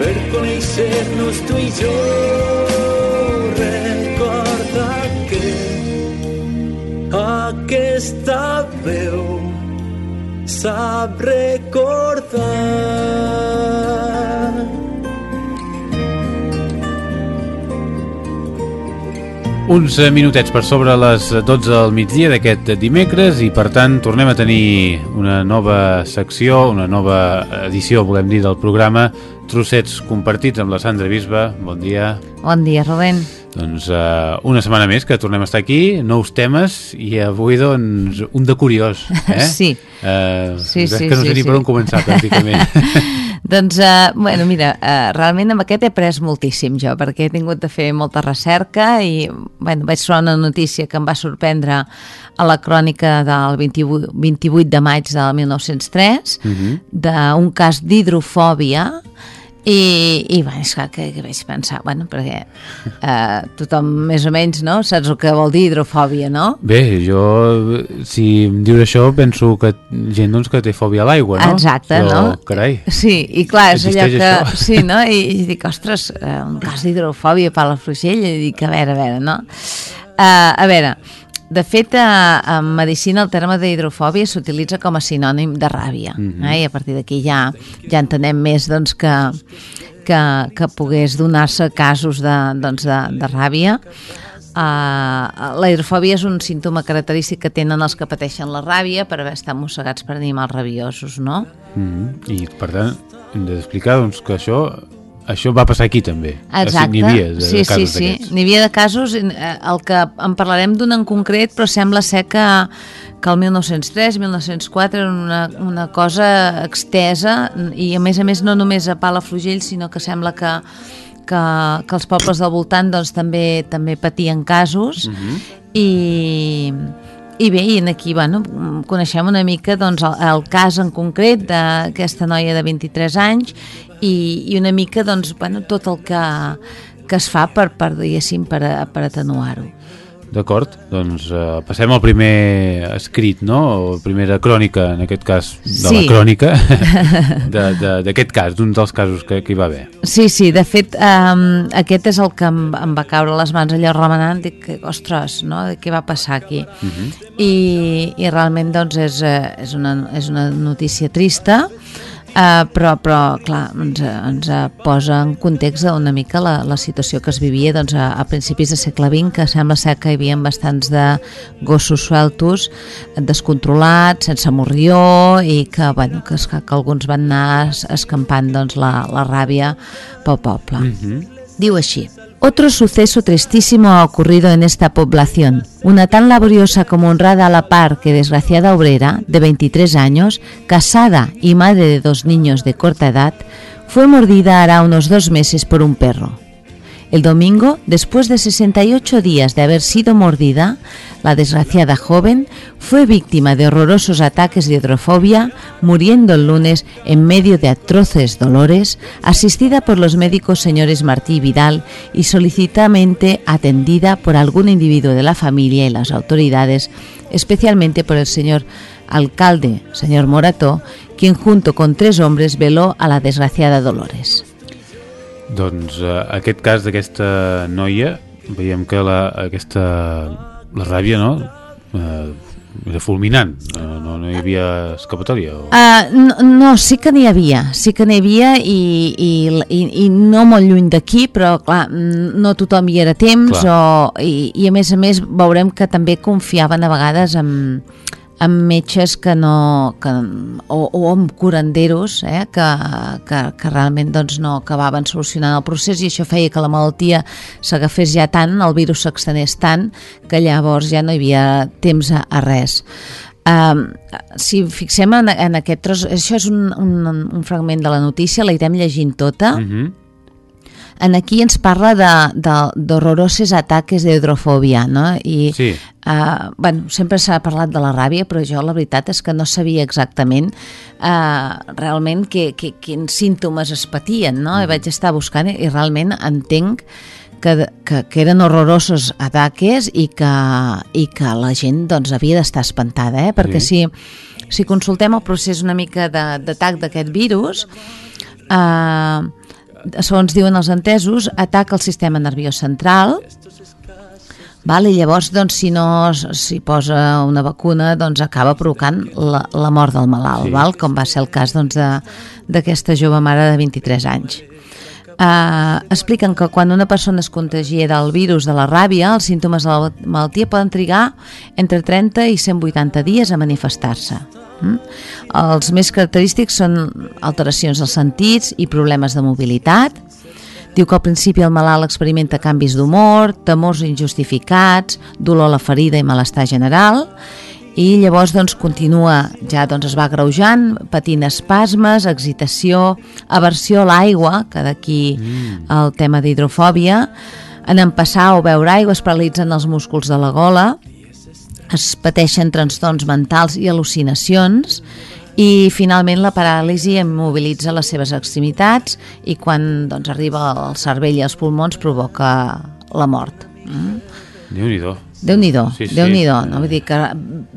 per conèixer-nos tu i jo. Recorda que aquesta veu sap recordar. 11 minutets per sobre les 12 del migdia d'aquest dimecres i per tant tornem a tenir una nova secció, una nova edició, volem dir, del programa Trossets compartits amb la Sandra Bisba. Bon dia. Bon dia, Rubén. Doncs uh, una setmana més que tornem a estar aquí, nous temes i avui doncs un de curiós. Eh? Sí. Uh, Sí, sí, que no sí, sé ni sí. per on començar pràcticament. Doncs, uh, bueno, mira, uh, realment amb aquest he après moltíssim jo, perquè he tingut de fer molta recerca i, bueno, vaig trobar una notícia que em va sorprendre a la crònica del 28, 28 de maig del 1903 Mhm. d'un cas d'hidrofòbia i, i bueno, és clar que, que vaig pensar, bueno, perquè eh, tothom més o menys no, saps el que vol dir hidrofòbia, no? Bé, jo, si em dius això, penso que gent doncs, que té fòbia a l'aigua, no? Exacte, Però, no? carai, Sí, i clar, és allò que... això? Sí, no? I, i dic, ostres, eh, un cas d'hidrofòbia a Palafrugell, i dic, a veure, a veure, no? Uh, a veure, de fet, uh, en medicina el terme d'hidrofòbia s'utilitza com a sinònim de ràbia, Mhm. eh? i a partir d'aquí ja, ja entenem més doncs, que, que, que pogués donar-se casos de, doncs, de, de ràbia. Uh, la hidrofòbia és un símptoma característic que tenen els que pateixen la ràbia per haver estat mossegats per animals rabiosos, no? Mm I per tant, hem d'explicar doncs, que això això va passar aquí també. Exacte, N'hi havia de, sí, sí, sí, n'hi havia de casos, eh, el que en parlarem d'un en concret, però sembla ser que, que el 1903, 1904 era una, una cosa extesa i a més a més no només a Palafrugell, sinó que sembla que, que, que els pobles del voltant doncs, també també patien casos Mhm. i, i bé, i en aquí bueno, coneixem una mica doncs, el, el cas en concret d'aquesta noia de 23 anys i, i una mica doncs, bueno, tot el que, que es fa per, per per, per atenuar-ho. D'acord, doncs uh, passem al primer escrit, no? O primera crònica, en aquest cas, de Sí. la crònica, de- de- d'aquest cas, d'un dels casos que, que hi va haver. Sí, sí, de fet, um, aquest és el que em, em va caure les mans allò remenant, dic, que, ostres, no? què va passar aquí? I, i realment doncs és, eh, és, una, és una notícia trista, Uh, però, però clar, ens, ens posa en context una mica la, la situació que es vivia doncs, a, a principis del segle XX, que sembla ser que hi havia bastants de gossos sueltos descontrolats, sense morrió i que, bueno, que, es- que alguns van anar es- escampant doncs, la, la ràbia pel poble. Diu així. Otro suceso tristísimo ha ocurrido en esta población. Una tan laboriosa como honrada a la par que desgraciada obrera, de 23 años, casada y madre de dos niños de corta edad, fue mordida hará unos dos meses por un perro. El domingo, después de 68 días de haber sido mordida, la desgraciada joven fue víctima de horrorosos ataques de hidrofobia, muriendo el lunes en medio de atroces dolores, asistida por los médicos señores Martí Vidal y solicitamente atendida por algún individuo de la familia y las autoridades, especialmente por el señor alcalde, señor Morató, quien junto con tres hombres veló a la desgraciada Dolores. Doncs uh, aquest cas d'aquesta noia, veiem que la, aquesta, la ràbia, no?, uh, era fulminant, no, no, no hi havia escapatòria. O... Uh, no, no, sí que n'hi havia, sí que n'hi havia i, i, i, i no molt lluny d'aquí, però clar, no tothom hi era temps o, i, i a més a més veurem que també confiaven a vegades en, en metges que no que, o, o amb curanderos eh, que, que, que realment doncs, no acabaven solucionant el procés i això feia que la malaltia s'agafés ja tant, el virus s'extenés tant que llavors ja no hi havia temps a, a res Um, si fixem en, en aquest tros, això és un, un, un fragment de la notícia, la irem llegint tota. Mhm. En aquí ens parla d'horrorosos ataques d'hidrofòbia, no? I, Sí. Uh, bueno, sempre s'ha parlat de la ràbia, però jo la veritat és que no sabia exactament uh, realment que, que, quins símptomes es patien, no? I vaig estar buscant i realment entenc que, que, que eren horrorosos ataques i que, i que la gent doncs, havia d'estar espantada, eh? perquè Sí. si, si consultem el procés una mica d'atac d'aquest virus, eh, segons diuen els entesos, ataca el sistema nerviós central, Val? I llavors, doncs, si no s'hi posa una vacuna, doncs acaba provocant la, la mort del malalt, Sí. val? com va ser el cas doncs, de- d'aquesta jove mare de 23 anys. Uh, expliquen que quan una persona es contagia del virus de la ràbia, els símptomes de la malaltia poden trigar entre 30 i 180 dies a manifestar-se. Mm? Els més característics són alteracions dels sentits i problemes de mobilitat, Diu que al principi el malalt experimenta canvis d'humor, temors injustificats, dolor a la ferida i malestar general, i llavors doncs, continua, ja doncs, es va greujant, patint espasmes, excitació, aversió a l'aigua, que d'aquí mm. el tema d'hidrofòbia, en empassar o beure aigua es paralitzen els músculs de la gola, es pateixen trastorns mentals i al·lucinacions i finalment la paràlisi immobilitza les seves extremitats i quan doncs, arriba al cervell i als pulmons provoca la mort. Mm? Déu-n'hi-do. Déu-n'hi-do, Sí, sí. Déu-n'hi-do, no? Vull dir que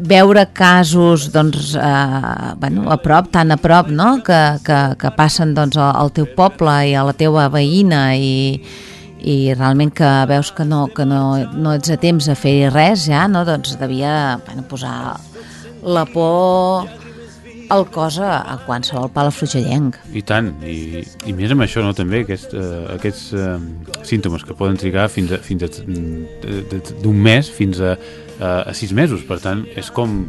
veure casos doncs, eh, bueno, a prop, tan a prop, no? que, que, que passen doncs, al al teu poble i a la teva veïna i, i realment que veus que no, que no, no ets a temps a fer res ja, no? doncs devia bueno, posar la por al cos a, a qualsevol palafrugellenc. I tant, i, i més amb això, no, també, aquest, uh, aquests uh, símptomes que poden trigar fins a, fins a de- d'un mes fins a, a, a sis mesos, per tant, és com,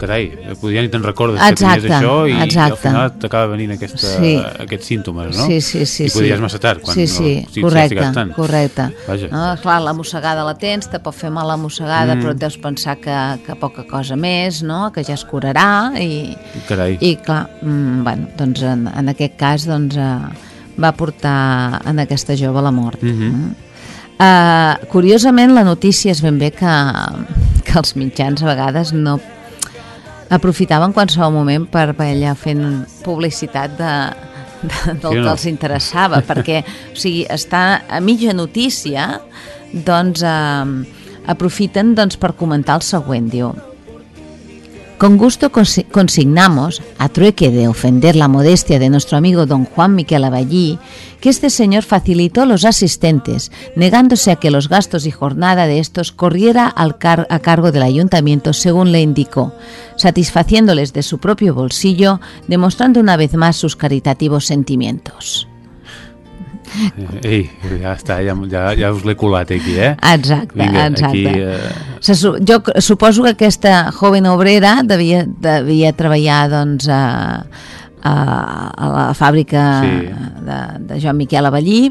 carai, potser ja ni te'n recordes que Exacte, tenies això i, i al exacte. final t'acaba venint aquesta, Sí. aquests símptomes, no? Sí, sí, sí. I potser sí. massa tard, quan sí, no, sí, si- si correcte, tant. correcte. Vaja. No, clar, la mossegada la tens, te pot fer mal la mossegada, Mm. però et deus pensar que, que poca cosa més, no? que ja es curarà i, Carai. i clar, mm, bueno, doncs en, en aquest cas doncs, eh, va portar en aquesta jove la mort. Mhm. Mm. Uh, curiosament, la notícia és ben bé que, que els mitjans a vegades no aprofitaven qualsevol moment per allà fent publicitat de, de, del Sí o que no? els interessava, perquè o sigui, està a mitja notícia, doncs eh, aprofiten doncs, per comentar el següent, diu Con gusto consi- consignamos, a trueque de ofender la modestia de nuestro amigo don Juan Miquel Aballí, que este señor facilitó los asistentes, negándose a que los gastos y jornada de estos corriera al a cargo del ayuntamiento según le indicó, satisfaciéndoles de su propio bolsillo, demostrando una vez más sus caritativos sentimientos. Ei, ja està, ja, ja, ja us l'he colat aquí, eh? Exacte, Vinga, exacte. aquí... Eh, Se, jo suposo que aquesta joven obrera devia, devia treballar doncs, a, a, a la fàbrica Sí. de, de Joan Miquel Avellí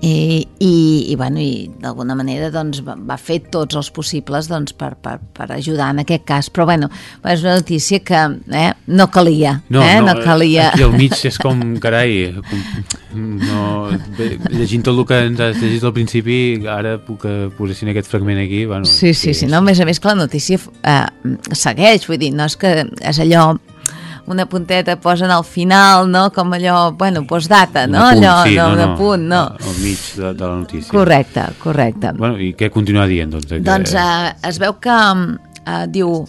i, i, i, bueno, i d'alguna manera doncs, va, va fer tots els possibles doncs, per, per, per ajudar en aquest cas. Però bueno, és una notícia que eh, no calia No, eh, no, no calia. aquí al mig és com, carai, com, no, bé, llegint tot el que ens has llegit al principi, ara puc que posessin aquest fragment aquí, bueno... Sí, sí, sí, no, a més a més que la notícia eh, segueix, vull dir, no és que és allò una punteta posen al final, no? Com allò, bueno, postdata, un no? apunt, allò, sí, no, un no, apunt, no. Al mig de, de la notícia. Correcte, correcte. Bueno, i què continua dient, doncs? Que... Doncs eh, es veu que eh, diu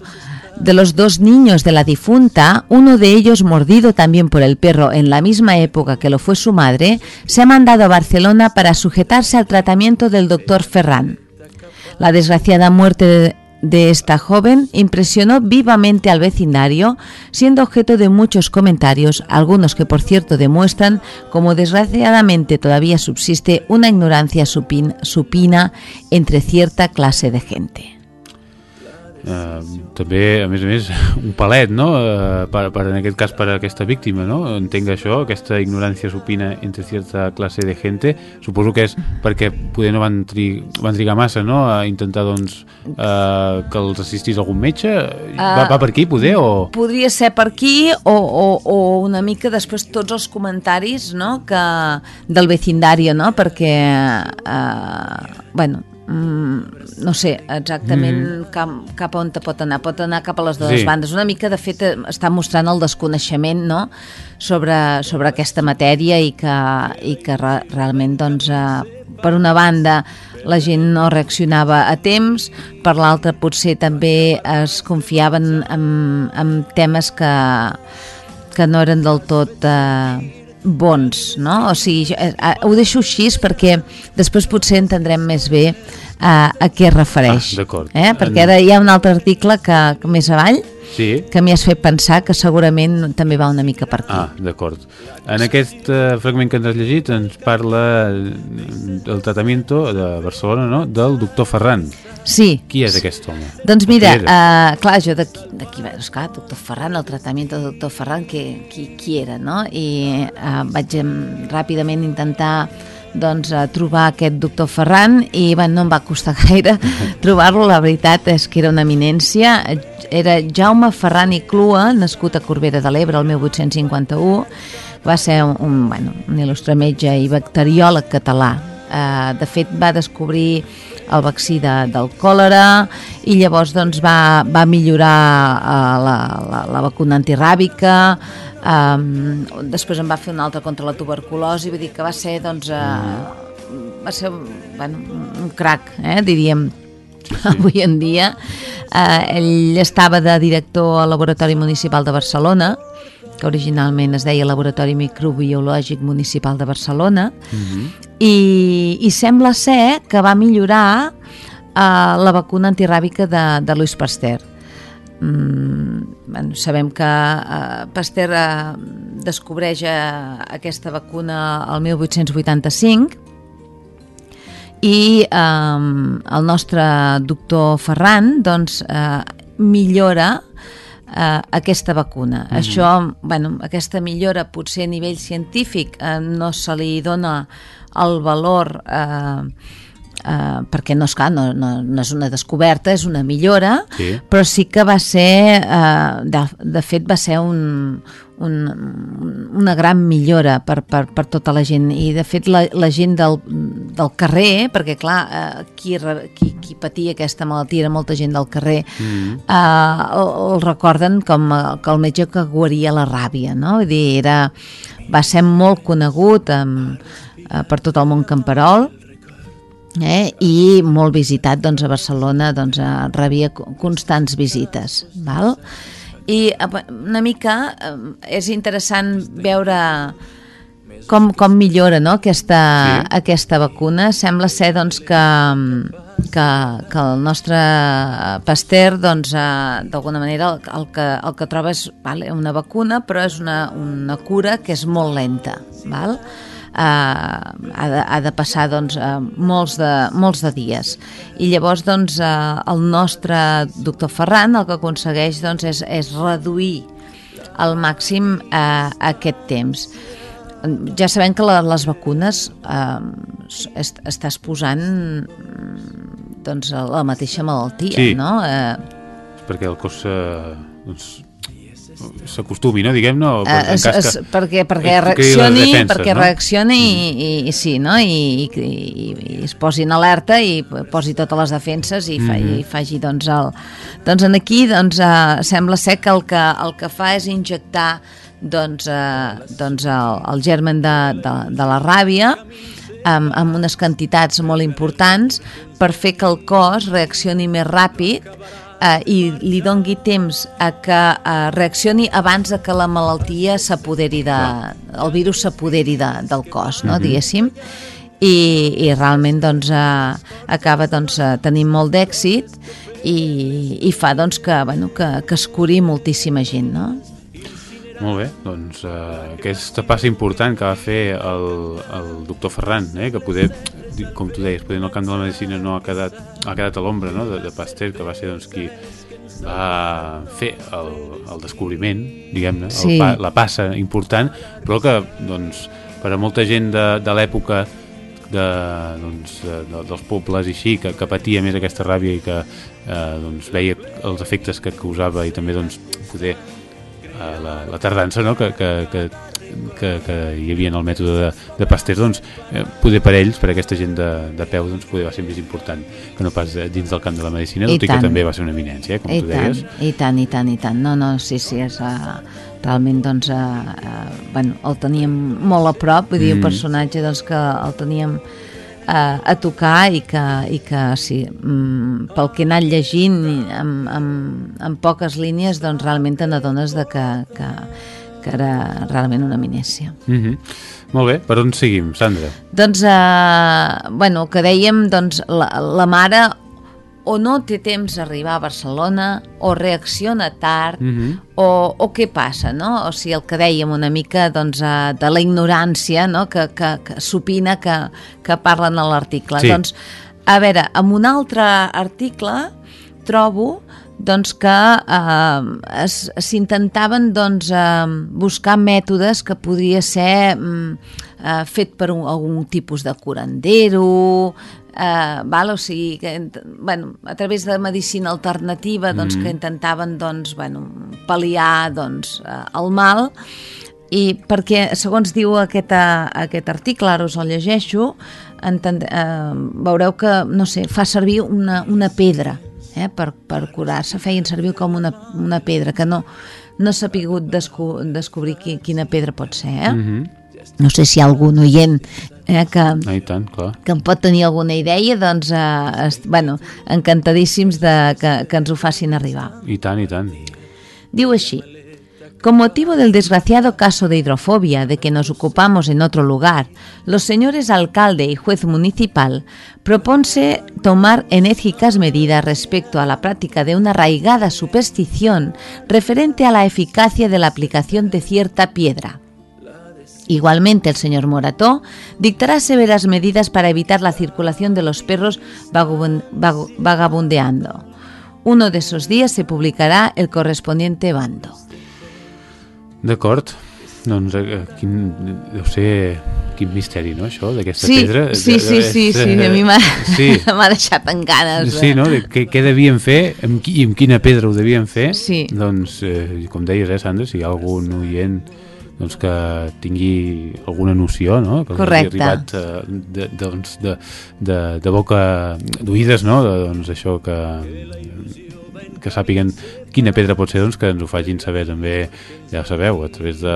de los dos niños de la difunta, uno de ellos mordido también por el perro en la misma época que lo fue su madre, se ha mandado a Barcelona para sujetarse al tratamiento del doctor Ferran. La desgraciada muerte de, esta joven impresionó vivamente al vecindario, siendo objeto de muchos comentarios, algunos que por cierto demuestran como desgraciadamente todavía subsiste una ignorancia supin- supina entre cierta clase de gente. Eh, també, a més a més, un palet, no?, eh, per, per, en aquest cas per a aquesta víctima, no?, entenc això, aquesta ignorància supina entre certa classe de gente, suposo que és perquè poder no van, tri van trigar massa, no?, a intentar, doncs, eh, que els assistís algun metge, va, va per aquí, poder, o...? Podria ser per aquí o, o, o una mica després tots els comentaris no? que, del vecindario, no? perquè eh, bueno, mm, no sé exactament mm. cap, cap on te pot anar pot anar cap a les dues Sí. bandes una mica de fet eh, està mostrant el desconeixement no? sobre, sobre aquesta matèria i que, i que re, realment doncs, eh, per una banda la gent no reaccionava a temps, per l'altra potser també es confiaven en, en temes que, que no eren del tot eh, bons, no? O sigui, jo, eh, eh, ho deixo així perquè després potser entendrem més bé eh, a què es refereix. Ah, d'acord. Eh? Perquè ara hi ha un altre article que, que més avall Sí? que m'hi has fet pensar que segurament també va una mica per aquí. Ah, d'acord. En aquest eh, fragment que ens has llegit ens parla del tractament de Barcelona, no?, del doctor Ferran. Sí. Qui és aquest home? Doncs mira, uh, clar, jo d'aquí, veus, clar, doctor Ferran, el tractament del doctor Ferran, que, qui, qui era, no? I uh, vaig ràpidament intentar doncs, uh, trobar aquest doctor Ferran i bueno, no em va costar gaire trobar-lo, la veritat és que era una eminència era Jaume Ferran i Clua nascut a Corbera de l'Ebre el 1851 va ser un, un, bueno, un il·lustre metge i bacteriòleg català uh, de fet va descobrir el vaccí de, del còlera i llavors doncs, va, va millorar uh, la, la, la vacuna antiràbica um, després en va fer una altra contra la tuberculosi vull dir que va ser doncs, uh, va ser bueno, un crac eh, diríem avui en dia. Eh, ell estava de director al Laboratori Municipal de Barcelona que originalment es deia Laboratori Microbiològic Municipal de Barcelona i, i sembla ser que va millorar eh, la vacuna antiràbica de, de Louis Pasteur. Mm, bueno, sabem que eh, Pasteur eh, descobreix eh, aquesta vacuna el 1885 i eh, el nostre doctor Ferran doncs, eh, millora eh, aquesta vacuna. Mm -hmm. Això, bueno, aquesta millora potser a nivell científic eh, no se li dona el valor eh, eh, perquè no, esclar, no, no, no és una descoberta, és una millora, Sí. però sí que va ser, eh, de, de fet va ser un, un, una gran millora per, per, per tota la gent i de fet la, la gent del, del carrer, perquè clar, eh, qui, qui, qui patia aquesta malaltia era molta gent del carrer, mm. eh, el, el recorden com que el metge que guaria la ràbia, no? Vull dir, era, va ser molt conegut amb, eh, per tot el món camperol, eh? i molt visitat doncs, a Barcelona doncs, eh, rebia co- constants visites val? i eh, una mica eh, és interessant veure com, com millora no? aquesta, Sí. aquesta vacuna sembla ser doncs, que, que, que el nostre Pasteur doncs, d'alguna manera el, el, que, el que troba és vale, una vacuna però és una, una cura que és molt lenta val? Uh, ha, de, ha de passar doncs, uh, molts, de, molts de dies i llavors doncs, uh, el nostre doctor Ferran el que aconsegueix doncs, és, és reduir al màxim uh, aquest temps ja sabem que la, les vacunes eh, est, estàs posant doncs, la mateixa malaltia, Sí. no? Eh, perquè el cos eh, doncs, s'acostumi, no? Diguem-ne, o per- Eh, en cas es, que... perquè, perquè reaccioni, defenses, perquè no? reaccioni i, i, i sí, no? I, i, i, i es posi en alerta i posi totes les defenses i, fa, Mhm. i faci doncs el... Doncs en aquí doncs, eh, sembla ser que el, que el que fa és injectar doncs, eh, doncs el, el germen de, de, de la ràbia amb, amb unes quantitats molt importants per fer que el cos reaccioni més ràpid eh, i li dongui temps a que eh, reaccioni abans de que la malaltia s'apoderi de, el virus s'apoderi de, del cos, no, diguéssim. I, i realment doncs, eh, acaba doncs, eh, tenint molt d'èxit i, i fa doncs, que, bueno, que, que es curi moltíssima gent no? Molt bé, doncs uh, aquesta passa important que va fer el, el doctor Ferran, eh, que poder, com tu deies, en el camp de la medicina no ha quedat, ha quedat a l'ombra no, de, de Pasteur, que va ser doncs, qui, va fer el, el descobriment, diguem-ne, Sí. pa, la passa important, però que, doncs, per a molta gent de, de l'època de, doncs, de, de, dels pobles i així, que, que patia més aquesta ràbia i que eh, doncs, veia els efectes que causava i també doncs, poder eh, la, la tardança no? que, que, que, que, que hi havia en el mètode de, de pasters doncs, eh, poder per ells, per aquesta gent de, de peu doncs, poder va ser més important que no pas eh, dins del camp de la medicina, I tot i que tant. també va ser una eminència, eh, com I tu tant, deies i tant, i tant, i tant. No, no, sí, sí, és... Uh, realment, doncs, uh, uh, bueno, el teníem molt a prop, vull dir, un Mm. personatge doncs, que el teníem uh, a tocar i que, i que sí, mm, pel que he anat llegint amb, amb, amb poques línies, doncs realment te n'adones de que, que, que era realment una eminència. mm Molt bé, per on seguim, Sandra? Doncs, eh, bueno, que dèiem, doncs, la, la mare o no té temps d'arribar a Barcelona, o reacciona tard, Mhm. o, o què passa, no? O sigui, el que dèiem una mica doncs, eh, de la ignorància no? que, que, que s'opina que, que parlen a l'article. Sí. Doncs, a veure, en un altre article trobo doncs, que eh, s'intentaven doncs, eh, buscar mètodes que podria ser mm, eh, fet per un, algun tipus de curandero, eh, val? o sigui, que, bueno, a través de medicina alternativa doncs, que intentaven doncs, bueno, pal·liar doncs, eh, el mal. I perquè, segons diu aquest, eh, aquest article, ara us el llegeixo, enten, eh, veureu que, no sé, fa servir una, una pedra eh, per, per curar-se, feien servir com una, una pedra, que no, no s'ha pogut desco descobrir qui, quina pedra pot ser. Eh? Mhm. No sé si hi ha algun oient eh, que, Ah, i tant, clar. que en pot tenir alguna idea, doncs, eh, est, bueno, encantadíssims de que, que ens ho facin arribar. I tant, i tant. Diu així. Con motivo del desgraciado caso de hidrofobia de que nos ocupamos en otro lugar, los señores alcalde y juez municipal propónse tomar enérgicas medidas respecto a la práctica de una arraigada superstición referente a la eficacia de la aplicación de cierta piedra. Igualmente, el señor Morató dictará severas medidas para evitar la circulación de los perros vagabundeando. Uno de esos días se publicará el correspondiente bando. D'acord. Doncs eh, quin, deu ser quin misteri, no, això, d'aquesta Sí, pedra? sí, sí, sí, sí, de- a mi m'ha Sí, deixat en ganes. sí no? De, què, què devien fer amb, qui, i amb quina pedra ho devien fer? Sí. Doncs, eh, com deies, eh, Sandra, si hi ha algun oient doncs, que tingui alguna noció, no? que Correcte. arribat eh, de, doncs, de, de, de boca d'oïdes, no? de, doncs, això que que sàpiguen quina pedra pot ser, doncs que ens ho facin saber també, ja ho sabeu, a través de,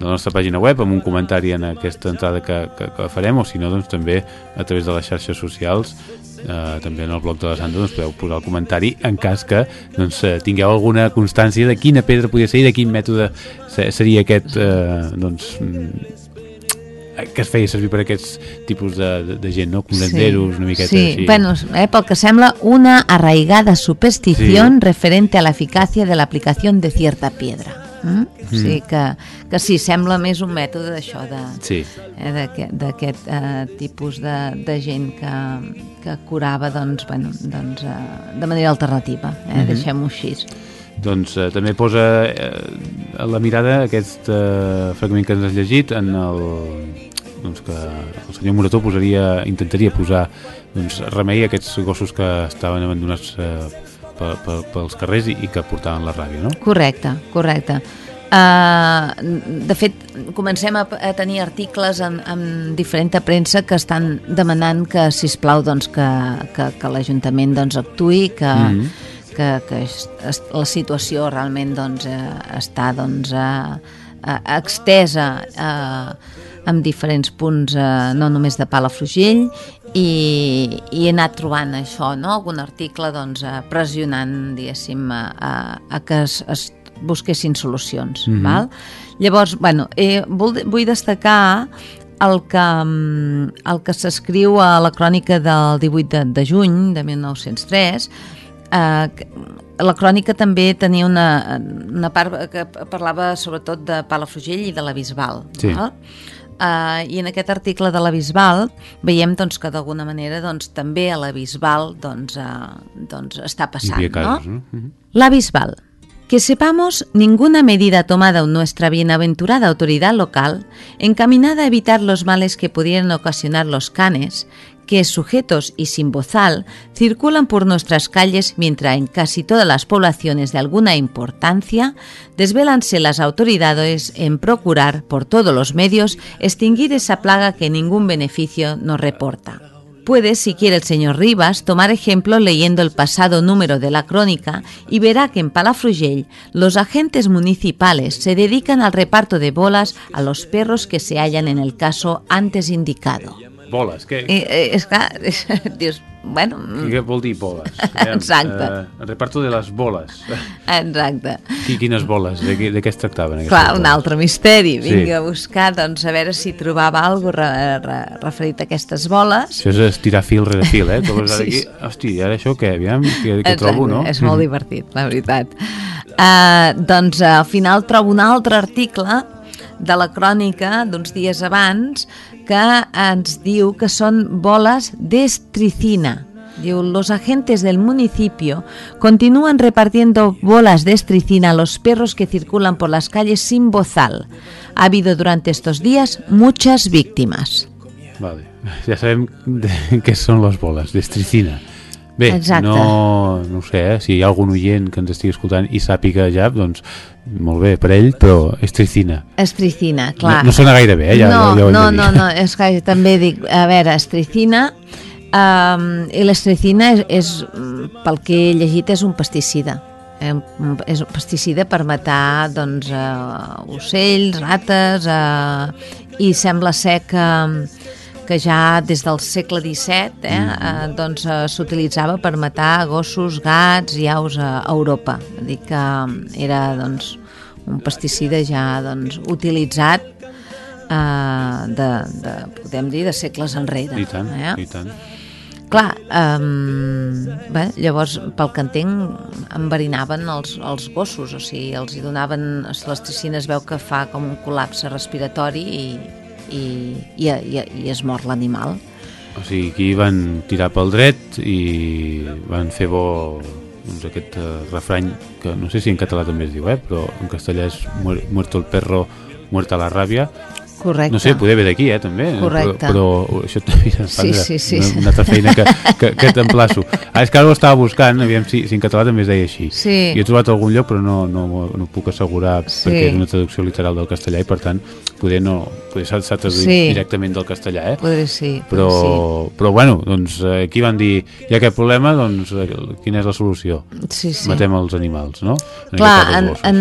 de la nostra pàgina web, amb un comentari en aquesta entrada que, que, que farem, o si no, doncs també a través de les xarxes socials, eh, també en el blog de la Sandra doncs podeu posar el comentari en cas que doncs, eh, tingueu alguna constància de quina pedra podria ser i de quin mètode se- seria aquest eh, doncs, que es feia servir per aquests tipus de, de, de gent, no? Curanderos, una miqueta sí. així. Bueno, eh, pel que sembla, una arraigada superstición Sí. referente a la eficacia de la aplicación de cierta piedra. Mm? O sigui que, que sí, sembla més un mètode d'això, de, Sí, eh, d'aquest d'aquest, eh, tipus de, de gent que, que curava doncs, bueno, doncs, eh, de manera alternativa, eh? deixem-ho així. doncs eh, també posa eh, a la mirada aquest eh, fragment que ens has llegit en el doncs que el senyor Morató posaria, intentaria posar doncs, remei a aquests gossos que estaven abandonats eh, pe- pe- pels carrers i, i que portaven la ràbia, no? Correcte, correcte. Uh, de fet, comencem a, a tenir articles en, en diferent premsa que estan demanant que, si plau doncs, que, que, que l'Ajuntament doncs, actuï, que, Mhm. que, que es, la situació realment doncs, eh, està doncs, eh, eh, extesa eh, en diferents punts, eh, no només de Palafrugell, i, i he anat trobant això, no? algun article doncs, eh, pressionant diguéssim, a, a, a que es, es busquessin solucions. Mhm. val? Llavors, bueno, eh, vull, vull destacar el que, mm, el que s'escriu a la crònica del 18 de, de juny de 1903, eh, que- la crònica també tenia una, una part que parlava sobretot de Palafrugell i de la Bisbal. Sí. val? Uh, I en aquest article de la Bisbal veiem doncs, que d'alguna manera doncs, també a la Bisbal doncs, uh, doncs està passant. casos, no? no? Mhm. La Bisbal. Que sepamos, ninguna medida tomada en nuestra bienaventurada autoridad local, encaminada a evitar los males que pudieran ocasionar los canes, que sujetos y sin bozal circulan por nuestras calles mientras en casi todas las poblaciones de alguna importancia desvélanse las autoridades en procurar por todos los medios extinguir esa plaga que ningún beneficio nos reporta. Puede, si quiere el señor Rivas, tomar ejemplo leyendo el pasado número de la crónica y verá que en Palafrugell los agentes municipales se dedican al reparto de bolas a los perros que se hallan en el caso antes indicado. Boles, què, I, eh, és clar, dius, bueno, què vol dir boles? Exacte. Eh, el reparto de les boles. exacte. Qui, quines boles? De, de què es tractaven? Clar, un boles? altre misteri. Sí. Vinga a buscar, doncs, a veure si trobava alguna re, re, referit a aquestes boles. Això és estirar fil rere fil, eh? Tu Sí, aquí, sí. hosti, i ara això què? Aviam, què, què trobo, no? És molt divertit, la veritat. Uh, doncs al final trobo un altre article de la crònica d'uns dies abans que ens diu que són boles d'estricina. Diu, los agentes del municipio continúan repartiendo bolas de estricina a los perros que circulan por las calles sin bozal. Ha habido durante estos días muchas víctimas. Vale. Ja sabem de, què són les boles, d'estricina. Bé, Exacte. no, no sé, eh? si hi ha algun oient que ens estigui escoltant i sàpiga ja, doncs molt bé per ell, però estricina. Estricina, No, clar. no sona gaire bé, eh? Ja, no, ja ho hem no, no, no, és que també dic, a veure, estricina, um, i l'estricina és, és, pel que he llegit, és un pesticida. Eh, És un pesticida per matar doncs, uh, ocells, rates, uh, i sembla ser que, que ja des del segle XVII eh, eh, doncs, eh, s'utilitzava per matar gossos, gats i aus a Europa. Vull dir que era doncs, un pesticida ja doncs, utilitzat eh, de, de, podem dir, de segles enrere. I tant, eh? i tant. Clar, um, bé, llavors, pel que entenc, enverinaven els, els gossos, o sigui, els hi donaven, l'estricina es veu que fa com un col·lapse respiratori i, i, i, i, i es mor l'animal. O sigui, aquí van tirar pel dret i van fer bo doncs, aquest uh, refrany que no sé si en català també es diu, eh? però en castellà és muer- muerto el perro, muerta la ràbia. Correcte. No sé, poder ve d'aquí, eh, també. Correcte. Però, però això també és Sí, sí, sí. Una, una altra feina que, que, que t'emplaço. Ah, és que ara ho estava buscant, aviam si, si en català també es deia així. Sí. I he trobat algun lloc, però no, no, no puc assegurar Sí. perquè és una traducció literal del castellà i, per tant, poder no... Poder s'ha traduït Sí. directament del castellà, eh? Podria ser. però, podria però bueno, doncs eh, aquí van dir hi ha aquest problema, doncs eh, quina és la solució? Sí, sí. Matem els animals, no? En Clar, en, en,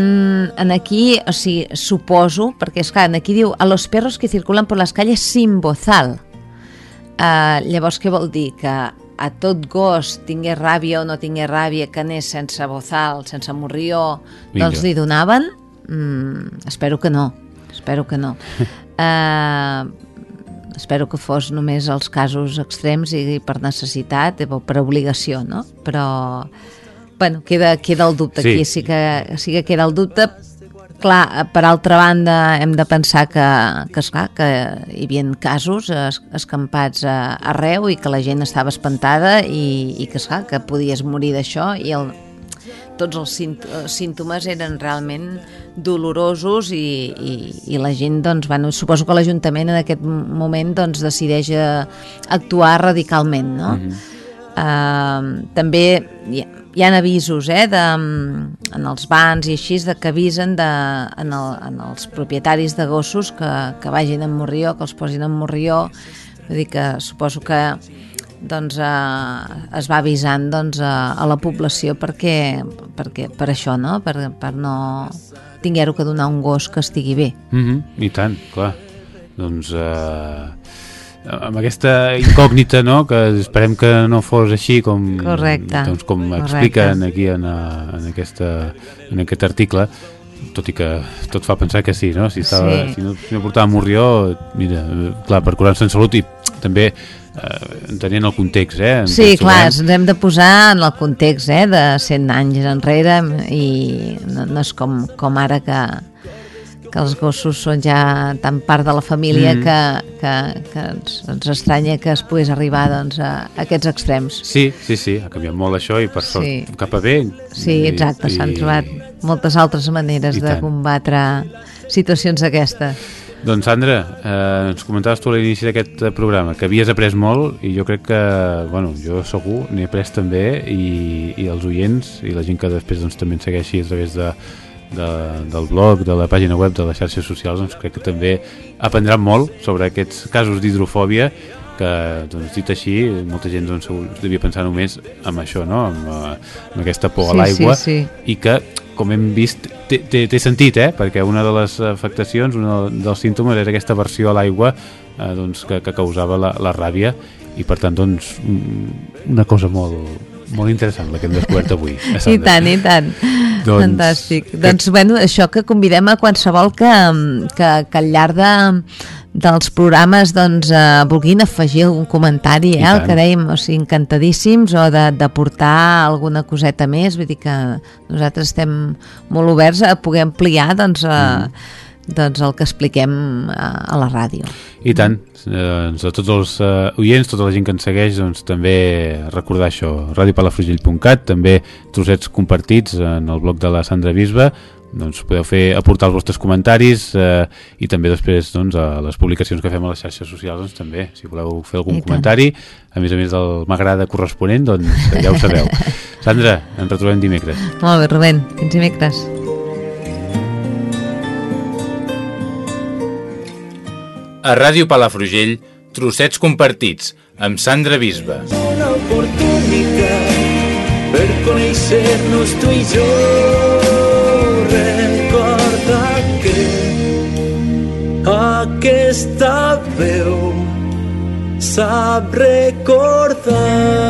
en aquí, o sigui, suposo, perquè és clar, en aquí diu a los perros que circulan por las calles sin bozal. Uh, llavors, què vol dir? Que a tot gos tingués ràbia o no tingués ràbia, que anés sense bozal, sense morrió, Vinga. doncs li donaven? Mm, espero que no, espero que no. Uh, espero que fos només els casos extrems i per necessitat o per obligació, no? Però, bueno, queda, queda el dubte Sí. aquí, sí que, sí que queda el dubte. Clar, per altra banda, hem de pensar que, que, esclar, que hi havia casos es, escampats a, arreu i que la gent estava espantada i, i que, esclar, que podies morir d'això i el, tots els eh, símptomes eren realment dolorosos i, i, i la gent, doncs, bueno, suposo que l'Ajuntament en aquest moment doncs, decideix eh, actuar radicalment, no? Mm -hmm. uh, també hi, hi ha avisos eh, de, en els bans i així de que avisen de, en, el, en els propietaris de gossos que, que vagin en morrió, que els posin en morrió vull dir que suposo que doncs, eh, es va avisant doncs, a, a la població perquè, perquè, per això, no? Per, per no tinguer-ho que donar un gos que estigui bé. Mm -hmm, I tant, clar. Doncs eh, amb aquesta incògnita, no?, que esperem que no fos així com, Correcte, doncs, com correcte. expliquen aquí en, eh, en, aquesta, en aquest article, tot i que tot fa pensar que sí, no? Si, estava, Sí. si, no, si no portava morrió, mira, eh, clar, per curar-se en salut i també entenent el context, eh? en Sí, clar, ens hem de posar en el context eh, de 100 anys enrere i no, no és com, com ara que, que els gossos són ja tan part de la família Mm. que, que, que ens, ens estranya que es pogués arribar doncs, a aquests extrems. Sí, sí, sí, ha canviat molt això i per sort Sí. cap a bé. Sí, exacte, s'han trobat moltes altres maneres I de tant. combatre situacions d'aquestes. Doncs Sandra, eh, ens comentaves tu a l'inici d'aquest eh, programa que havies après molt i jo crec que, bueno, jo segur n'he après també i, i els oients i la gent que després doncs, també ens segueixi a través de, de, del blog, de la pàgina web, de les xarxes socials, doncs crec que també aprendran molt sobre aquests casos d'hidrofòbia que, doncs, dit així, molta gent doncs, segur devia pensar només en això, no? en, eh, en aquesta por a Sí, l'aigua sí, sí. i que, com hem vist, té, té, té sentit, eh? perquè una de les afectacions, un dels símptomes era aquesta versió a l'aigua eh, doncs, que, que causava la, la ràbia i per tant doncs, mm, una cosa molt, molt interessant la que hem descobert avui. I tant, i tant. Doncs- Fantàstic. que- Doncs, bueno, això que convidem a qualsevol que, que, que al llarg de, dels programes doncs, eh, vulguin afegir algun comentari, eh, el que dèiem, o sigui, encantadíssims, o de, de portar alguna coseta més, vull dir que nosaltres estem molt oberts a poder ampliar doncs, a, Mm. doncs el que expliquem a, a la ràdio. I tant, eh, doncs a tots els eh, oients, tota la gent que ens segueix, doncs també recordar això, radiopalafrugell.cat, també trossets compartits en el blog de la Sandra Bisba, doncs podeu fer aportar els vostres comentaris eh, i també després doncs, a les publicacions que fem a les xarxes socials doncs, també, si voleu fer algun I tant. comentari a més a més del m'agrada corresponent doncs ja ho sabeu Sandra, ens retrobem dimecres Molt bé, Rubén, fins dimecres. A Ràdio Palafrugell, trossets compartits, amb Sandra Bisba. una oportunitat per conèixer-nos tu i jo. veo, sabré recordar.